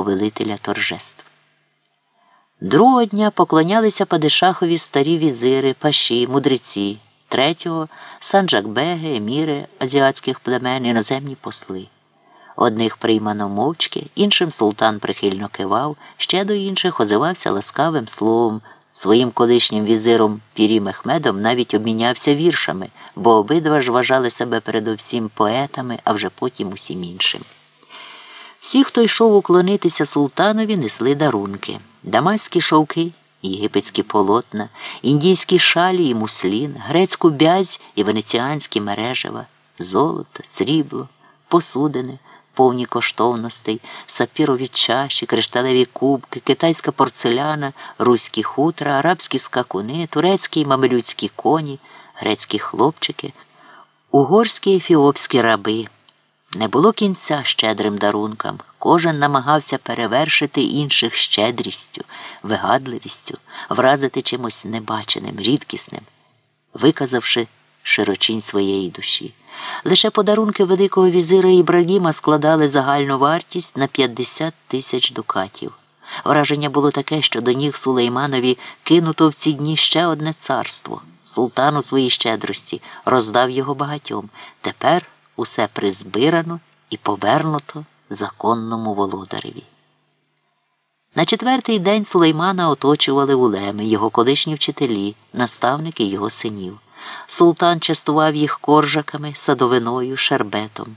повелителя торжеств. Другого дня поклонялися Падишахові старі візири, паші, мудреці, третього санджакбеги, еміри азіатських племен, іноземні посли. Одних приймано мовчки, іншим султан прихильно кивав, ще до інших озивався ласкавим словом. Своїм колишнім візиром Пірі Мехмедом навіть обмінявся віршами, бо обидва ж вважали себе передовсім поетами, а вже потім усім іншим. Всі, хто йшов уклонитися султанові, несли дарунки, дамаські шовки, єгипетські полотна, індійські шалі і муслін, грецьку бязь і венеціанські мережева, золото, срібло, посудини повні коштовностей, сапірові чаші, кришталеві кубки, китайська порцеляна, руські хутра, арабські скакуни, турецькі й мамелюцькі коні, грецькі хлопчики, угорські ефіопські раби. Не було кінця щедрим дарункам. Кожен намагався перевершити інших щедрістю, вигадливістю, вразити чимось небаченим, рідкісним, виказавши широчінь своєї душі. Лише подарунки Великого візира Ібрагіма складали загальну вартість на 50 тисяч дукатів. Враження було таке, що до ніг Сулейманові кинуто в ці дні ще одне царство. Султан у своїй щедрості роздав його багатьом. Тепер усе призбирано і повернуто законному володареві. На четвертий день Сулеймана оточували улеми, його колишні вчителі, наставники його синів. Султан частував їх коржаками, садовиною, шербетом.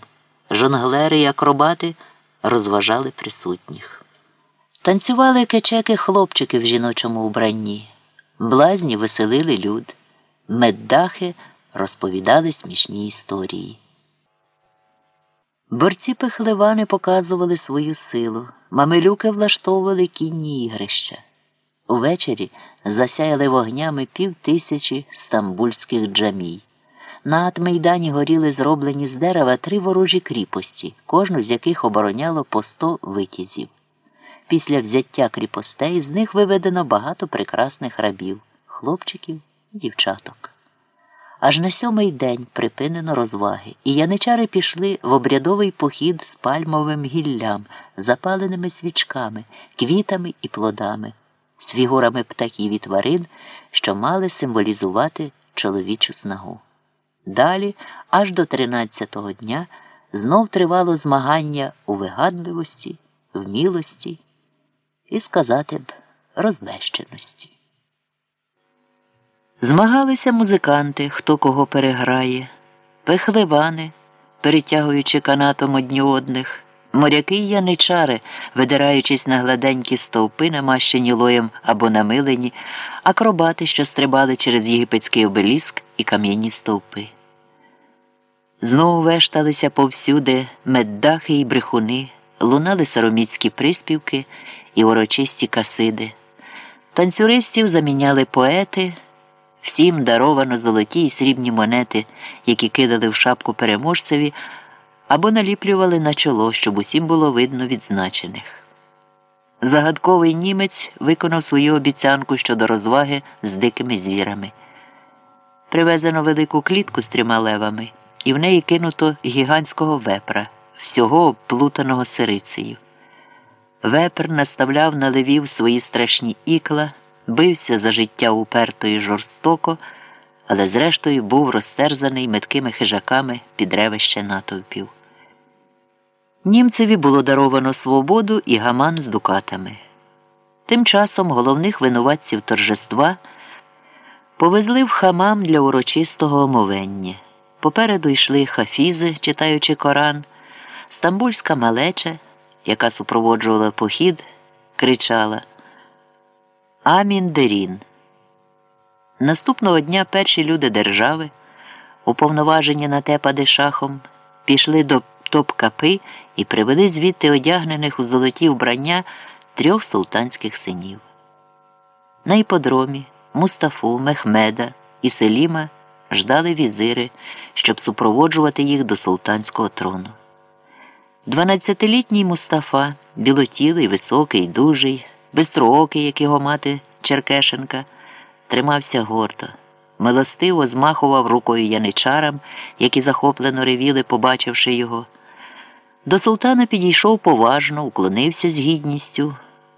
Жонглери і акробати розважали присутніх. Танцювали кечеки хлопчики в жіночому вбранні, блазні веселили люд, меддахи розповідали смішні історії. Борці пехлевани показували свою силу, мамилюки влаштовували кінні ігрища. Увечері засяяли вогнями пів тисячі стамбульських джамій. На Атмейдані горіли зроблені з дерева три ворожі кріпості, кожну з яких обороняло по сто витязів. Після взяття кріпостей з них виведено багато прекрасних рабів, хлопчиків і дівчаток. Аж на сьомий день припинено розваги, і яничари пішли в обрядовий похід з пальмовим гіллям, запаленими свічками, квітами і плодами з фігурами птахів і тварин, що мали символізувати чоловічу снагу. Далі, аж до тринадцятого дня, знов тривало змагання у вигадливості, вмілості і, сказати б, розбещеності. Змагалися музиканти, хто кого переграє, пехлевани, перетягуючи канатом одні одних моряки й яничари, видираючись на гладенькі стовпи, намащені лоєм або намилені, акробати, що стрибали через єгипетський обеліск і кам'яні стовпи. Знову вешталися повсюди меддахи й брехуни, лунали сароміцькі приспівки і урочисті касиди. Танцюристів заміняли поети. Всім даровано золоті й срібні монети, які кидали в шапку переможцеві або наліплювали на чоло, щоб усім було видно відзначених. Загадковий німець виконав свою обіцянку щодо розваги з дикими звірами. Привезено велику клітку з трьома левами, і в неї кинуто гігантського вепра, всього обплутаного сирицею. Вепр наставляв на левів свої страшні ікла, бився за життя уперто і жорстоко, але зрештою був розтерзаний меткими хижаками під ревище натовпів. Німцеві було даровано свободу і гаман з дукатами. Тим часом головних винуватців торжества повезли в хамам для урочистого омовення. Попереду йшли хафізи, читаючи Коран, стамбульська малеча, яка супроводжувала похід, кричала Амін Дерін. Наступного дня перші люди держави, уповноважені на те падишахом, пішли до топ-капи і привели звідти одягнених у золоті вбрання трьох султанських синів. На іподромі Мустафу, Мехмеда і Селіма ждали візири, щоб супроводжувати їх до султанського трону. Дванадцятилітній Мустафа, білотілий, високий, дужий, бистроокий, як його мати Черкешенка, тримався гордо. Милостиво змахував рукою яничарам, які захоплено ревіли, побачивши його. До султана підійшов поважно, уклонився з гідністю.